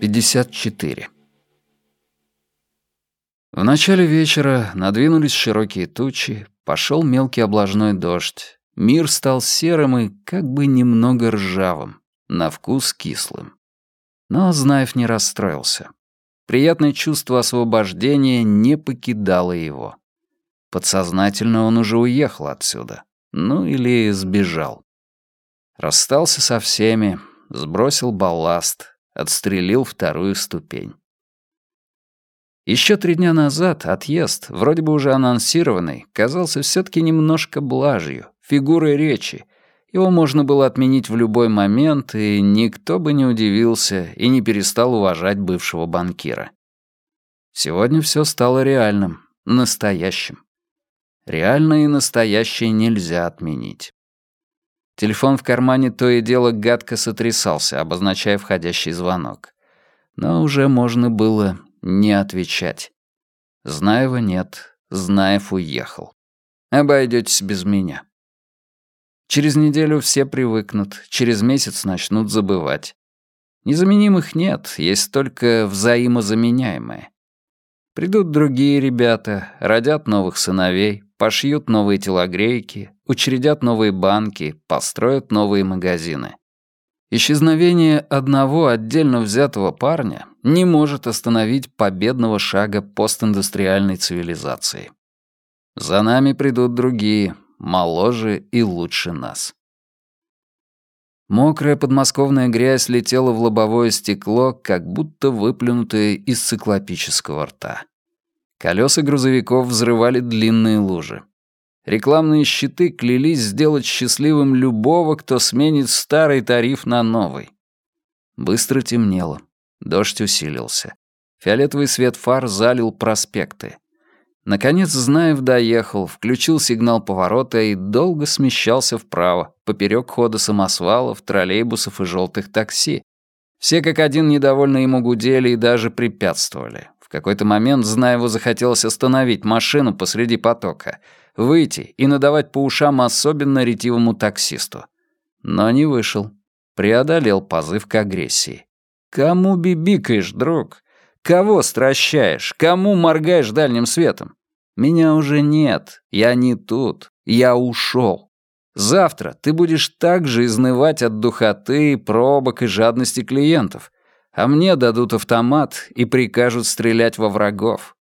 54. В начале вечера надвинулись широкие тучи, пошел мелкий облажной дождь. Мир стал серым и как бы немного ржавым, на вкус кислым. Но Знаев не расстроился. Приятное чувство освобождения не покидало его. Подсознательно он уже уехал отсюда. Ну или сбежал. Расстался со всеми, сбросил балласт, отстрелил вторую ступень. Еще три дня назад отъезд, вроде бы уже анонсированный, казался все-таки немножко блажью, фигурой речи. Его можно было отменить в любой момент, и никто бы не удивился и не перестал уважать бывшего банкира. Сегодня все стало реальным, настоящим. Реальное и настоящее нельзя отменить. Телефон в кармане то и дело гадко сотрясался, обозначая входящий звонок. Но уже можно было не отвечать. Знаева нет, Знаев уехал. Обойдетесь без меня. Через неделю все привыкнут, через месяц начнут забывать. Незаменимых нет, есть только взаимозаменяемые. Придут другие ребята, родят новых сыновей, пошьют новые телогрейки, учредят новые банки, построят новые магазины. Исчезновение одного отдельно взятого парня не может остановить победного шага постиндустриальной цивилизации. За нами придут другие, моложе и лучше нас. Мокрая подмосковная грязь летела в лобовое стекло, как будто выплюнутая из циклопического рта. Колеса грузовиков взрывали длинные лужи. Рекламные щиты клялись сделать счастливым любого, кто сменит старый тариф на новый. Быстро темнело. Дождь усилился. Фиолетовый свет фар залил проспекты. Наконец Знаев доехал, включил сигнал поворота и долго смещался вправо, поперек хода самосвалов, троллейбусов и желтых такси. Все как один недовольно ему гудели и даже препятствовали. В какой-то момент Знаеву захотелось остановить машину посреди потока, выйти и надавать по ушам особенно ретивому таксисту. Но не вышел. Преодолел позыв к агрессии. «Кому бибикаешь, друг? Кого стращаешь? Кому моргаешь дальним светом? Меня уже нет, я не тут, я ушел. Завтра ты будешь так же изнывать от духоты, пробок и жадности клиентов, а мне дадут автомат и прикажут стрелять во врагов.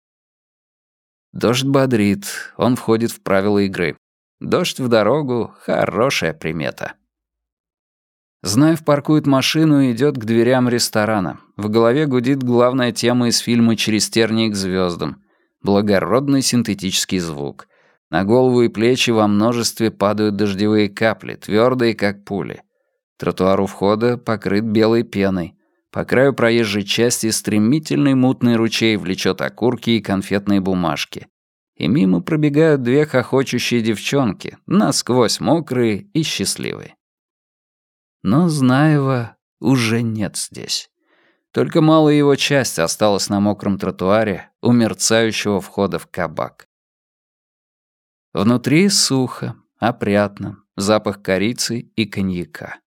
Дождь бодрит, он входит в правила игры. Дождь в дорогу — хорошая примета. Знаев паркует машину и идет к дверям ресторана. В голове гудит главная тема из фильма «Через тернии к звездам». Благородный синтетический звук. На голову и плечи во множестве падают дождевые капли, твердые, как пули. Тротуар у входа покрыт белой пеной. По краю проезжей части стремительный мутный ручей влечет окурки и конфетные бумажки. И мимо пробегают две хохочущие девчонки, насквозь мокрые и счастливые. Но Знаева уже нет здесь. Только малая его часть осталась на мокром тротуаре у мерцающего входа в кабак. Внутри сухо, опрятно, запах корицы и коньяка.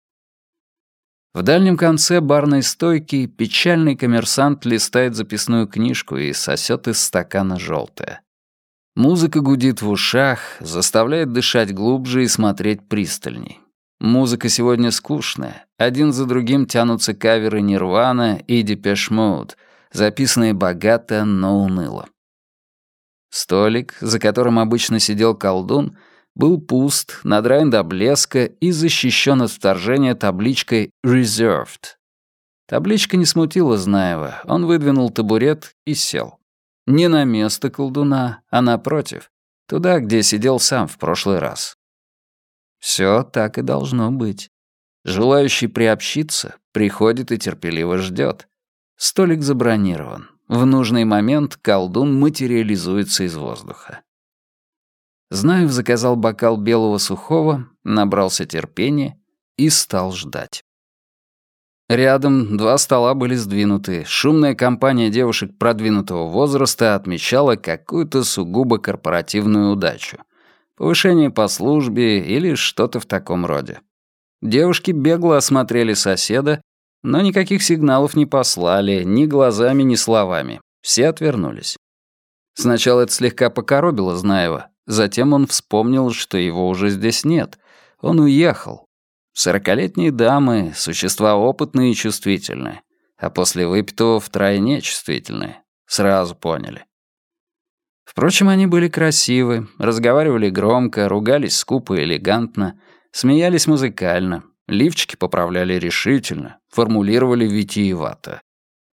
В дальнем конце барной стойки печальный коммерсант листает записную книжку и сосет из стакана желтое. Музыка гудит в ушах, заставляет дышать глубже и смотреть пристальней. Музыка сегодня скучная. Один за другим тянутся каверы Нирвана и Депеш Mode, записанные богато, но уныло. Столик, за которым обычно сидел колдун, был пуст, надраен до блеска и защищен от вторжения табличкой «Reserved». Табличка не смутила Знаева, он выдвинул табурет и сел. Не на место колдуна, а напротив, туда, где сидел сам в прошлый раз. Все так и должно быть. Желающий приобщиться приходит и терпеливо ждет. Столик забронирован. В нужный момент колдун материализуется из воздуха. Знаев заказал бокал белого сухого, набрался терпения и стал ждать. Рядом два стола были сдвинуты. Шумная компания девушек продвинутого возраста отмечала какую-то сугубо корпоративную удачу. Повышение по службе или что-то в таком роде. Девушки бегло осмотрели соседа Но никаких сигналов не послали, ни глазами, ни словами. Все отвернулись. Сначала это слегка покоробило Знаева, затем он вспомнил, что его уже здесь нет. Он уехал. Сорокалетние дамы — существа опытные и чувствительные, а после выпитого втройне чувствительные. Сразу поняли. Впрочем, они были красивы, разговаривали громко, ругались скупо и элегантно, смеялись музыкально, лифчики поправляли решительно, формулировали витиевато.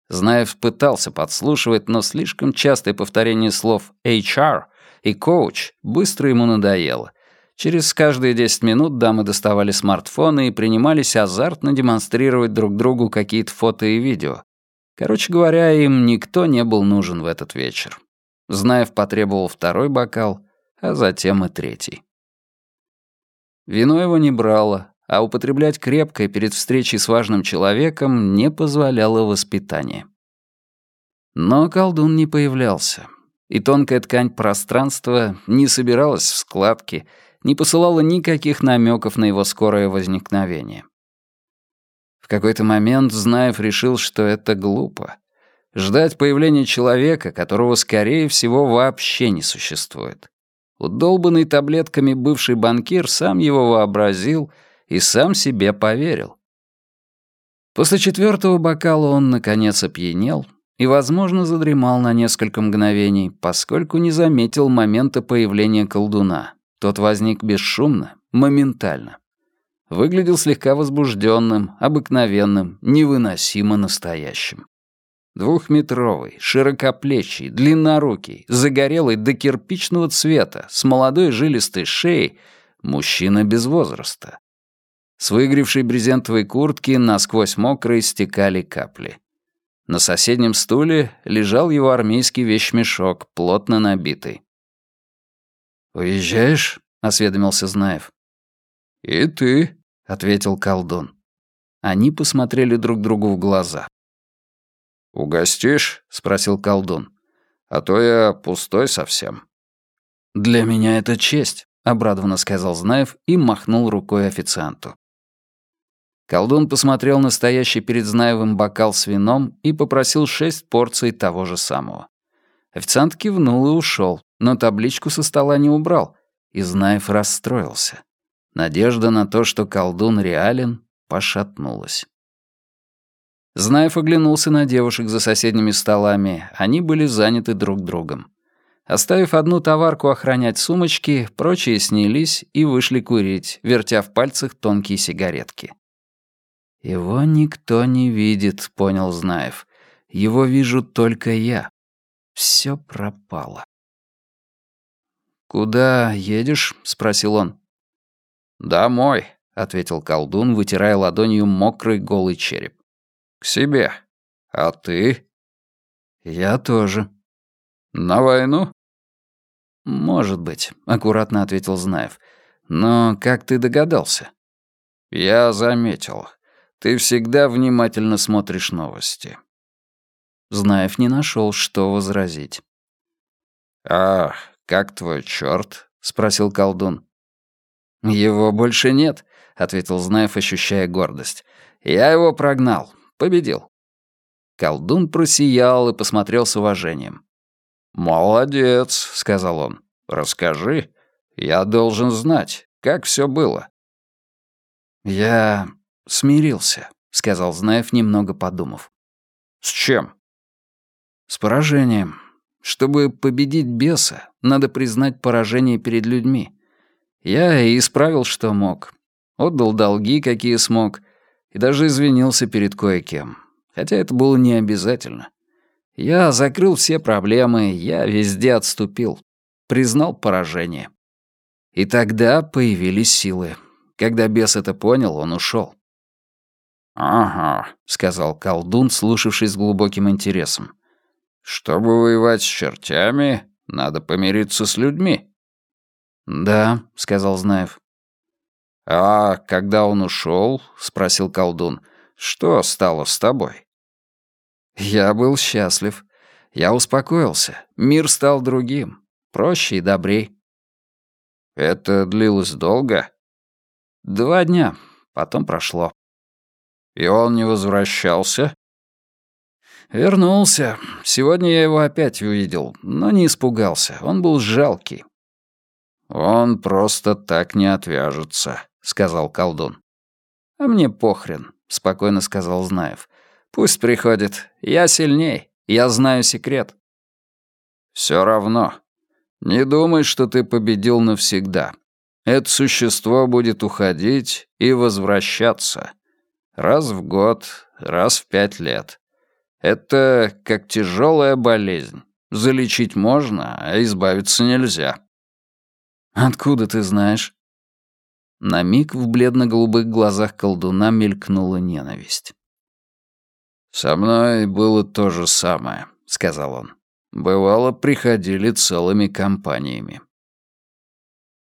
Знаев пытался подслушивать, но слишком частое повторение слов «HR» и «Coach» быстро ему надоело. Через каждые 10 минут дамы доставали смартфоны и принимались азартно демонстрировать друг другу какие-то фото и видео. Короче говоря, им никто не был нужен в этот вечер. Знаев потребовал второй бокал, а затем и третий. Вино его не брало, а употреблять крепкое перед встречей с важным человеком не позволяло воспитание. Но колдун не появлялся, и тонкая ткань пространства не собиралась в складки, не посылала никаких намеков на его скорое возникновение. В какой-то момент Знаев решил, что это глупо — ждать появления человека, которого, скорее всего, вообще не существует. Удолбанный таблетками бывший банкир сам его вообразил и сам себе поверил. После четвертого бокала он, наконец, опьянел и, возможно, задремал на несколько мгновений, поскольку не заметил момента появления колдуна. Тот возник бесшумно, моментально. Выглядел слегка возбужденным, обыкновенным, невыносимо настоящим. Двухметровый, широкоплечий, длиннорукий, загорелый до кирпичного цвета, с молодой жилистой шеей, мужчина без возраста. С выгревшей брезентовой куртки насквозь мокрые стекали капли. На соседнем стуле лежал его армейский вещмешок, плотно набитый. «Уезжаешь?» — осведомился Знаев. «И ты», — ответил колдун. Они посмотрели друг другу в глаза. «Угостишь?» — спросил колдун. «А то я пустой совсем». «Для меня это честь», — обрадованно сказал Знаев и махнул рукой официанту. Колдун посмотрел на стоящий перед Знаевым бокал с вином и попросил шесть порций того же самого. Официант кивнул и ушел, но табличку со стола не убрал, и Знаев расстроился. Надежда на то, что колдун реален, пошатнулась. Знаев оглянулся на девушек за соседними столами. Они были заняты друг другом. Оставив одну товарку охранять сумочки, прочие снялись и вышли курить, вертя в пальцах тонкие сигаретки. «Его никто не видит», — понял Знаев. «Его вижу только я. Все пропало». «Куда едешь?» — спросил он. «Домой», — ответил колдун, вытирая ладонью мокрый голый череп. «К себе. А ты?» «Я тоже». «На войну?» «Может быть», — аккуратно ответил Знаев. «Но как ты догадался?» «Я заметил. Ты всегда внимательно смотришь новости». Знаев не нашел, что возразить. «А как твой черт? спросил колдун. «Его больше нет», — ответил Знаев, ощущая гордость. «Я его прогнал. Победил». Колдун просиял и посмотрел с уважением. «Молодец», — сказал он. «Расскажи. Я должен знать, как все было». «Я смирился», — сказал Знаев, немного подумав. «С чем?» «С поражением. Чтобы победить беса, надо признать поражение перед людьми. Я и исправил, что мог. Отдал долги, какие смог, и даже извинился перед кое-кем. Хотя это было не обязательно. Я закрыл все проблемы, я везде отступил. Признал поражение. И тогда появились силы. Когда бес это понял, он ушел. «Ага», — сказал колдун, слушавший с глубоким интересом. «Чтобы воевать с чертями, надо помириться с людьми». «Да», — сказал Знаев. «А когда он ушел, спросил колдун, — «что стало с тобой?» Я был счастлив. Я успокоился. Мир стал другим, проще и добрей. Это длилось долго? Два дня, потом прошло. И он не возвращался?» «Вернулся. Сегодня я его опять увидел, но не испугался. Он был жалкий». «Он просто так не отвяжется», — сказал колдун. «А мне похрен», — спокойно сказал Знаев. «Пусть приходит. Я сильней. Я знаю секрет». «Все равно. Не думай, что ты победил навсегда. Это существо будет уходить и возвращаться. Раз в год, раз в пять лет. Это как тяжелая болезнь. Залечить можно, а избавиться нельзя. Откуда ты знаешь? На миг в бледно-голубых глазах колдуна мелькнула ненависть. «Со мной было то же самое», — сказал он. «Бывало, приходили целыми компаниями».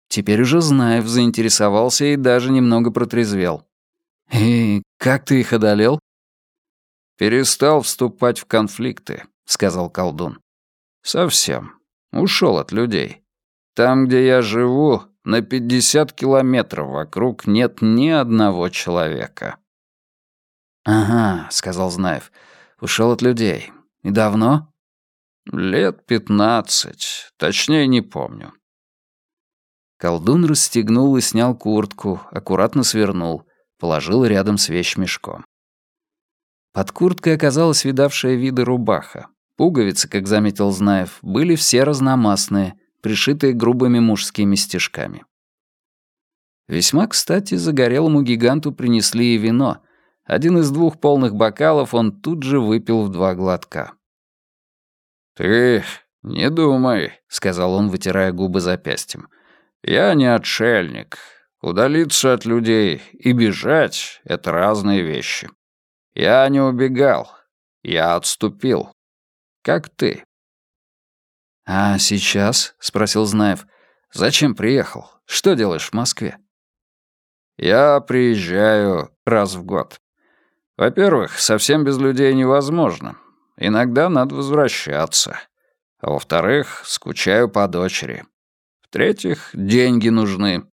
Теперь уже Знаев заинтересовался и даже немного протрезвел. «И как ты их одолел?» «Перестал вступать в конфликты», — сказал колдун. «Совсем. Ушел от людей. Там, где я живу, на 50 километров вокруг нет ни одного человека». «Ага», — сказал Знаев. «Ушел от людей. И давно?» «Лет пятнадцать. Точнее, не помню». Колдун расстегнул и снял куртку, аккуратно свернул, положил рядом с вещмешком. Под курткой оказалась видавшая виды рубаха. Пуговицы, как заметил Знаев, были все разномастные, пришитые грубыми мужскими стежками. Весьма кстати загорелому гиганту принесли и вино. Один из двух полных бокалов он тут же выпил в два глотка. «Ты не думай», — сказал он, вытирая губы запястьем. «Я не отшельник. Удалиться от людей и бежать — это разные вещи. Я не убегал. Я отступил. Как ты. «А сейчас?» — спросил Знаев. «Зачем приехал? Что делаешь в Москве?» «Я приезжаю раз в год. Во-первых, совсем без людей невозможно. Иногда надо возвращаться. А во-вторых, скучаю по дочери. В-третьих, деньги нужны.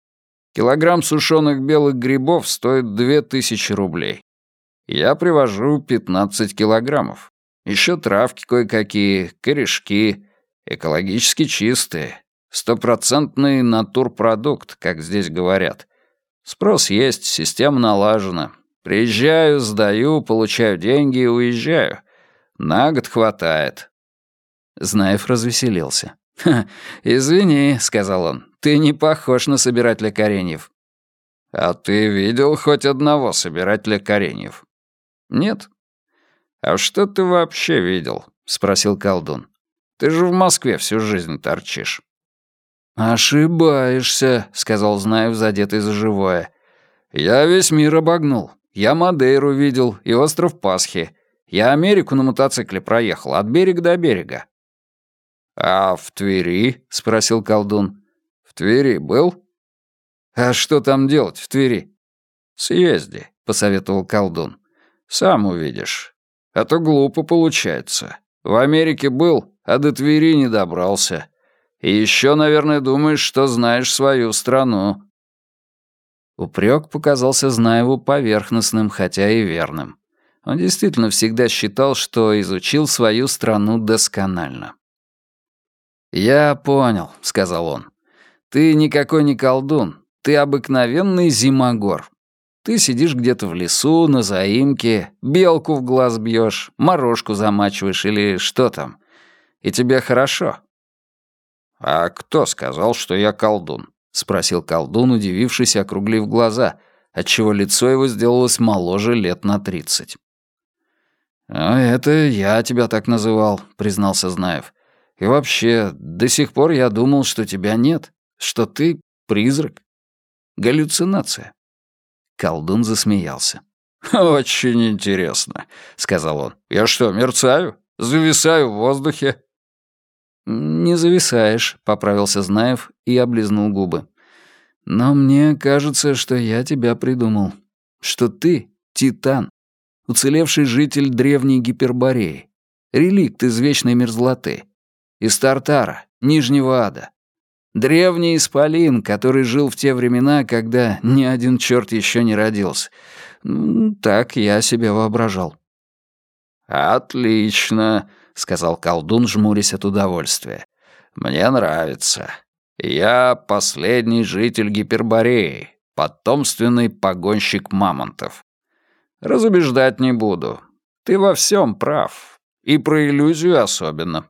Килограмм сушеных белых грибов стоит две тысячи рублей. Я привожу 15 килограммов. Еще травки кое-какие, корешки, экологически чистые. Стопроцентный натурпродукт, как здесь говорят. Спрос есть, система налажена. Приезжаю, сдаю, получаю деньги и уезжаю. На год хватает. Знаев развеселился. «Ха, извини», — сказал он, — «ты не похож на собирателя кореньев». «А ты видел хоть одного собирателя кореньев?» «Нет?» «А что ты вообще видел?» — спросил колдун. «Ты же в Москве всю жизнь торчишь». «Ошибаешься», — сказал Знаев, задетый за живое. «Я весь мир обогнул. Я Мадейру видел и остров Пасхи. Я Америку на мотоцикле проехал, от берега до берега». «А в Твери?» — спросил колдун. «В Твери был?» «А что там делать в Твери?» «Съезди», — посоветовал колдун. Сам увидишь. А то глупо получается. В Америке был, а до Твери не добрался. И еще, наверное, думаешь, что знаешь свою страну». Упрек показался Знаеву поверхностным, хотя и верным. Он действительно всегда считал, что изучил свою страну досконально. «Я понял», — сказал он. «Ты никакой не колдун. Ты обыкновенный зимогор. Ты сидишь где-то в лесу, на заимке, белку в глаз бьешь, морожку замачиваешь или что там. И тебе хорошо. «А кто сказал, что я колдун?» — спросил колдун, удивившись, округлив глаза, отчего лицо его сделалось моложе лет на тридцать. «А это я тебя так называл», — признался Знаев. «И вообще, до сих пор я думал, что тебя нет, что ты призрак. Галлюцинация. Колдун засмеялся. «Очень интересно», — сказал он. «Я что, мерцаю? Зависаю в воздухе?» «Не зависаешь», — поправился Знаев и облизнул губы. «Но мне кажется, что я тебя придумал. Что ты — Титан, уцелевший житель древней Гипербореи, реликт из вечной мерзлоты, из Тартара, Нижнего Ада, Древний исполин, который жил в те времена, когда ни один черт еще не родился. Так я себе воображал. «Отлично», — сказал колдун, жмурясь от удовольствия. «Мне нравится. Я последний житель Гипербореи, потомственный погонщик мамонтов. Разубеждать не буду. Ты во всем прав. И про иллюзию особенно».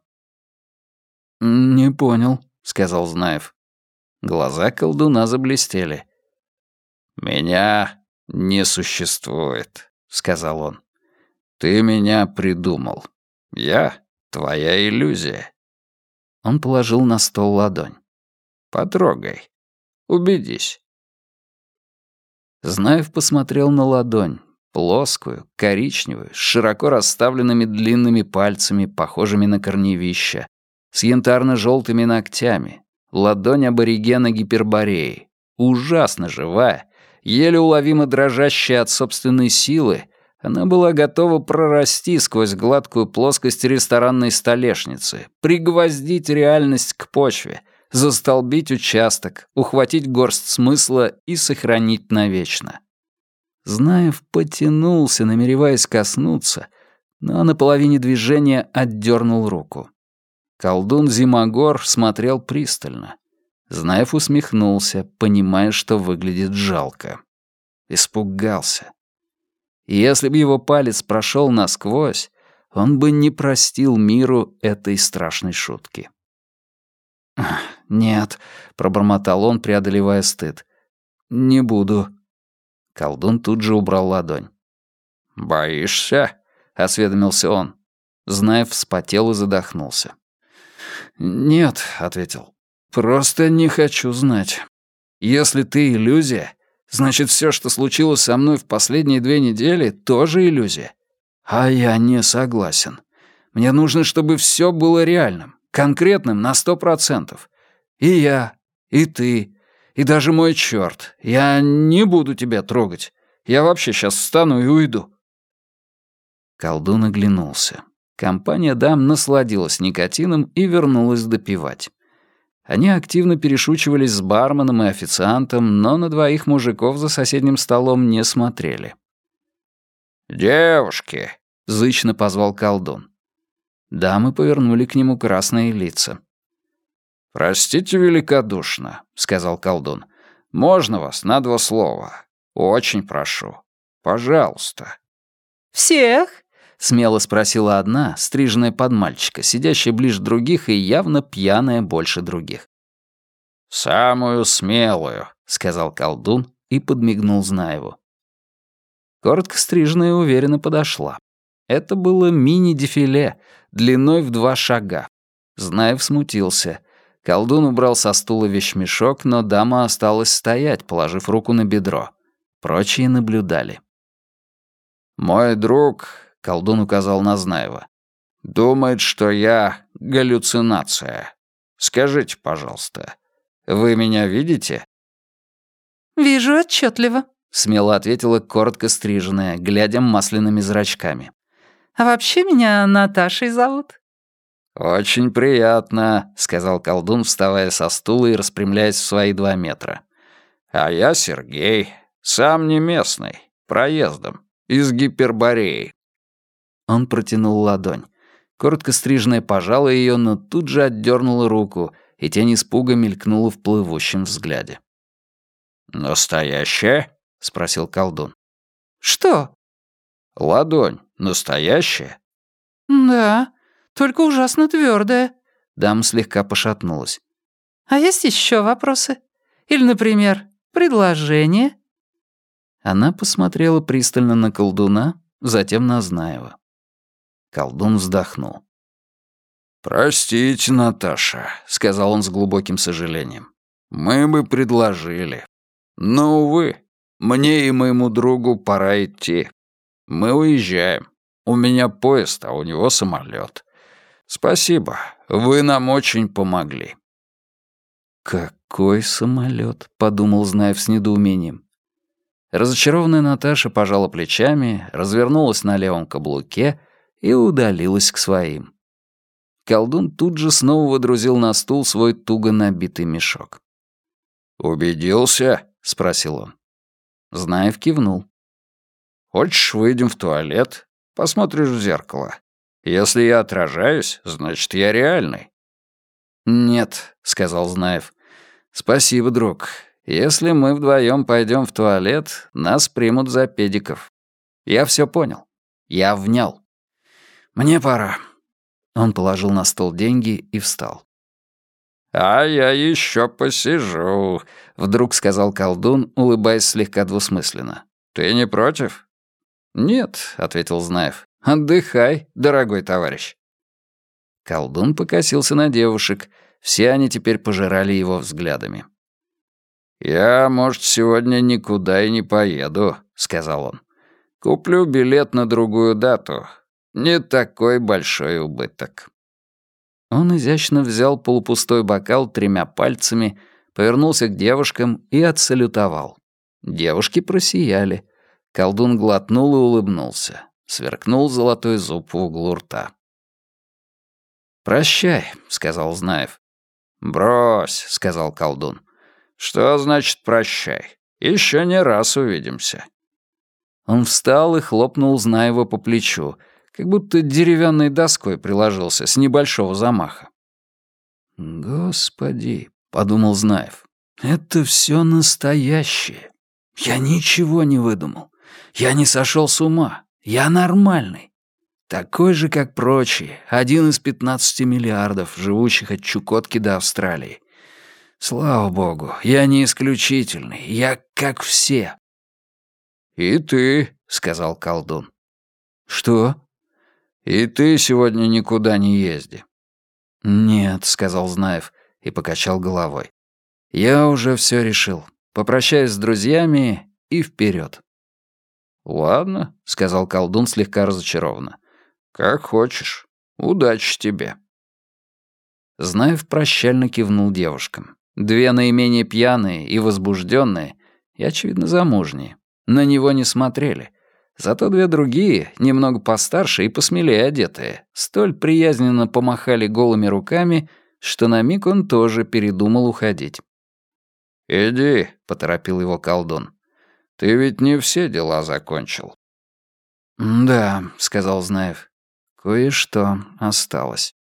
«Не понял», — сказал Знаев. Глаза колдуна заблестели. «Меня не существует», — сказал он. «Ты меня придумал. Я — твоя иллюзия». Он положил на стол ладонь. «Потрогай. Убедись». Знаев посмотрел на ладонь, плоскую, коричневую, с широко расставленными длинными пальцами, похожими на корневища, с янтарно-желтыми ногтями, ладонь аборигена Гипербореи, ужасно живая, еле уловимо дрожащая от собственной силы, она была готова прорасти сквозь гладкую плоскость ресторанной столешницы, пригвоздить реальность к почве, застолбить участок, ухватить горсть смысла и сохранить навечно. Знаев потянулся, намереваясь коснуться, но на половине движения отдернул руку. Колдун Зимогор смотрел пристально. Знаев усмехнулся, понимая, что выглядит жалко. Испугался. если бы его палец прошел насквозь, он бы не простил миру этой страшной шутки. «Нет», — пробормотал он, преодолевая стыд. «Не буду». Колдун тут же убрал ладонь. «Боишься?» — осведомился он. Знаев вспотел и задохнулся. «Нет», — ответил. «Просто не хочу знать. Если ты иллюзия, значит, все, что случилось со мной в последние две недели, тоже иллюзия. А я не согласен. Мне нужно, чтобы все было реальным, конкретным на сто процентов. И я, и ты, и даже мой черт. Я не буду тебя трогать. Я вообще сейчас встану и уйду». Колдун оглянулся. Компания дам насладилась никотином и вернулась допивать. Они активно перешучивались с барменом и официантом, но на двоих мужиков за соседним столом не смотрели. «Девушки!» — зычно позвал колдун. Дамы повернули к нему красные лица. «Простите великодушно», — сказал колдун. «Можно вас на два слова? Очень прошу. Пожалуйста». «Всех?» Смело спросила одна, стриженная под мальчика, сидящая ближе других и явно пьяная больше других. «Самую смелую», — сказал колдун и подмигнул Знаеву. Коротко стриженная уверенно подошла. Это было мини-дефиле, длиной в два шага. Знаев смутился. Колдун убрал со стула вещмешок, но дама осталась стоять, положив руку на бедро. Прочие наблюдали. «Мой друг — колдун указал на Знаева. «Думает, что я галлюцинация. Скажите, пожалуйста, вы меня видите?» «Вижу отчетливо», — смело ответила коротко стриженная, глядя масляными зрачками. «А вообще меня Наташей зовут». «Очень приятно», — сказал колдун, вставая со стула и распрямляясь в свои два метра. «А я Сергей, сам не местный, проездом, из Гипербореи. Он протянул ладонь. Коротко стрижная пожала ее, но тут же отдернула руку, и тень испуга мелькнула в плывущем взгляде. «Настоящая?» — спросил колдун. «Что?» «Ладонь. Настоящая?» «Да, только ужасно твердая». Дама слегка пошатнулась. «А есть еще вопросы? Или, например, предложение?» Она посмотрела пристально на колдуна, затем на Знаева. Колдун вздохнул. «Простите, Наташа», — сказал он с глубоким сожалением. «Мы бы предложили. Но, увы, мне и моему другу пора идти. Мы уезжаем. У меня поезд, а у него самолет. Спасибо, вы нам очень помогли». «Какой самолет? подумал Знаев с недоумением. Разочарованная Наташа пожала плечами, развернулась на левом каблуке и удалилась к своим. Колдун тут же снова водрузил на стул свой туго набитый мешок. «Убедился?» — спросил он. Знаев кивнул. Хочешь, выйдем в туалет, посмотришь в зеркало. Если я отражаюсь, значит, я реальный». «Нет», — сказал Знаев. «Спасибо, друг. Если мы вдвоем пойдем в туалет, нас примут за педиков. Я все понял. Я внял. Мне пора». Он положил на стол деньги и встал. «А я еще посижу», — вдруг сказал колдун, улыбаясь слегка двусмысленно. «Ты не против?» «Нет», — ответил Знаев. «Отдыхай, дорогой товарищ». Колдун покосился на девушек. Все они теперь пожирали его взглядами. «Я, может, сегодня никуда и не поеду», — сказал он. «Куплю билет на другую дату. Не такой большой убыток». Он изящно взял полупустой бокал тремя пальцами, повернулся к девушкам и отсалютовал. Девушки просияли. Колдун глотнул и улыбнулся. Сверкнул золотой зуб в углу рта. «Прощай», — сказал Знаев. «Брось», — сказал колдун. «Что значит прощай? Еще не раз увидимся». Он встал и хлопнул Знаева по плечу, как будто деревянной доской приложился с небольшого замаха. «Господи», — подумал Знаев, — «это все настоящее. Я ничего не выдумал. Я не сошел с ума. Я нормальный. Такой же, как прочие, один из пятнадцати миллиардов, живущих от Чукотки до Австралии. Слава богу, я не исключительный, я как все. «И ты», — сказал колдун. «Что?» «И ты сегодня никуда не езди». «Нет», — сказал Знаев и покачал головой. «Я уже все решил. Попрощаюсь с друзьями и вперед. «Ладно», — сказал колдун слегка разочарованно. «Как хочешь. Удачи тебе». Знаев прощально кивнул девушкам. Две наименее пьяные и возбужденные, и, очевидно, замужние, на него не смотрели. Зато две другие, немного постарше и посмелее одетые, столь приязненно помахали голыми руками, что на миг он тоже передумал уходить. «Иди», — поторопил его колдун. «Ты ведь не все дела закончил». «Да», — сказал Знаев. «Кое-что осталось».